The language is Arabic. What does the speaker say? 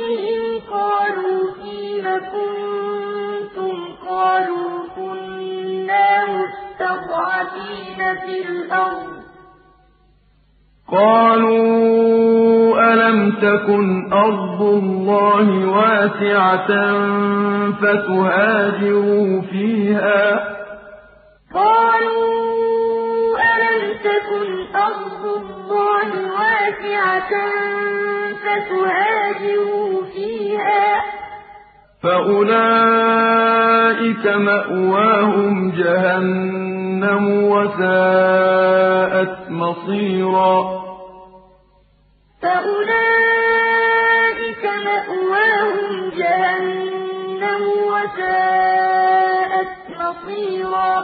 أَنفُسِهِمْ قَالُوا فِيمَ كُنتُمْ؟ قَالُوا كُنَّا مُسْتَضْعَفِينَ فِي الْأَرْضِ ۚ. قَالُوا أَلَمْ تَكُنْ أَرْضُ اللَّهِ وَاسِعَةً فَتُهَاجِرُوا فِيهَا ۚ؟ فَتُهَاجِرُوا فِيهَا ۚ. فَأُولَٰئِكَ مَأْوَاهُمْ جَهَنَّمُ ۖ وَسَاءَتْ مَصِيرًا. فَأُولَٰئِكَ مَأْوَاهُمْ جَهَنَّمُ ۖ وَسَاءَتْ مَصِيرًا.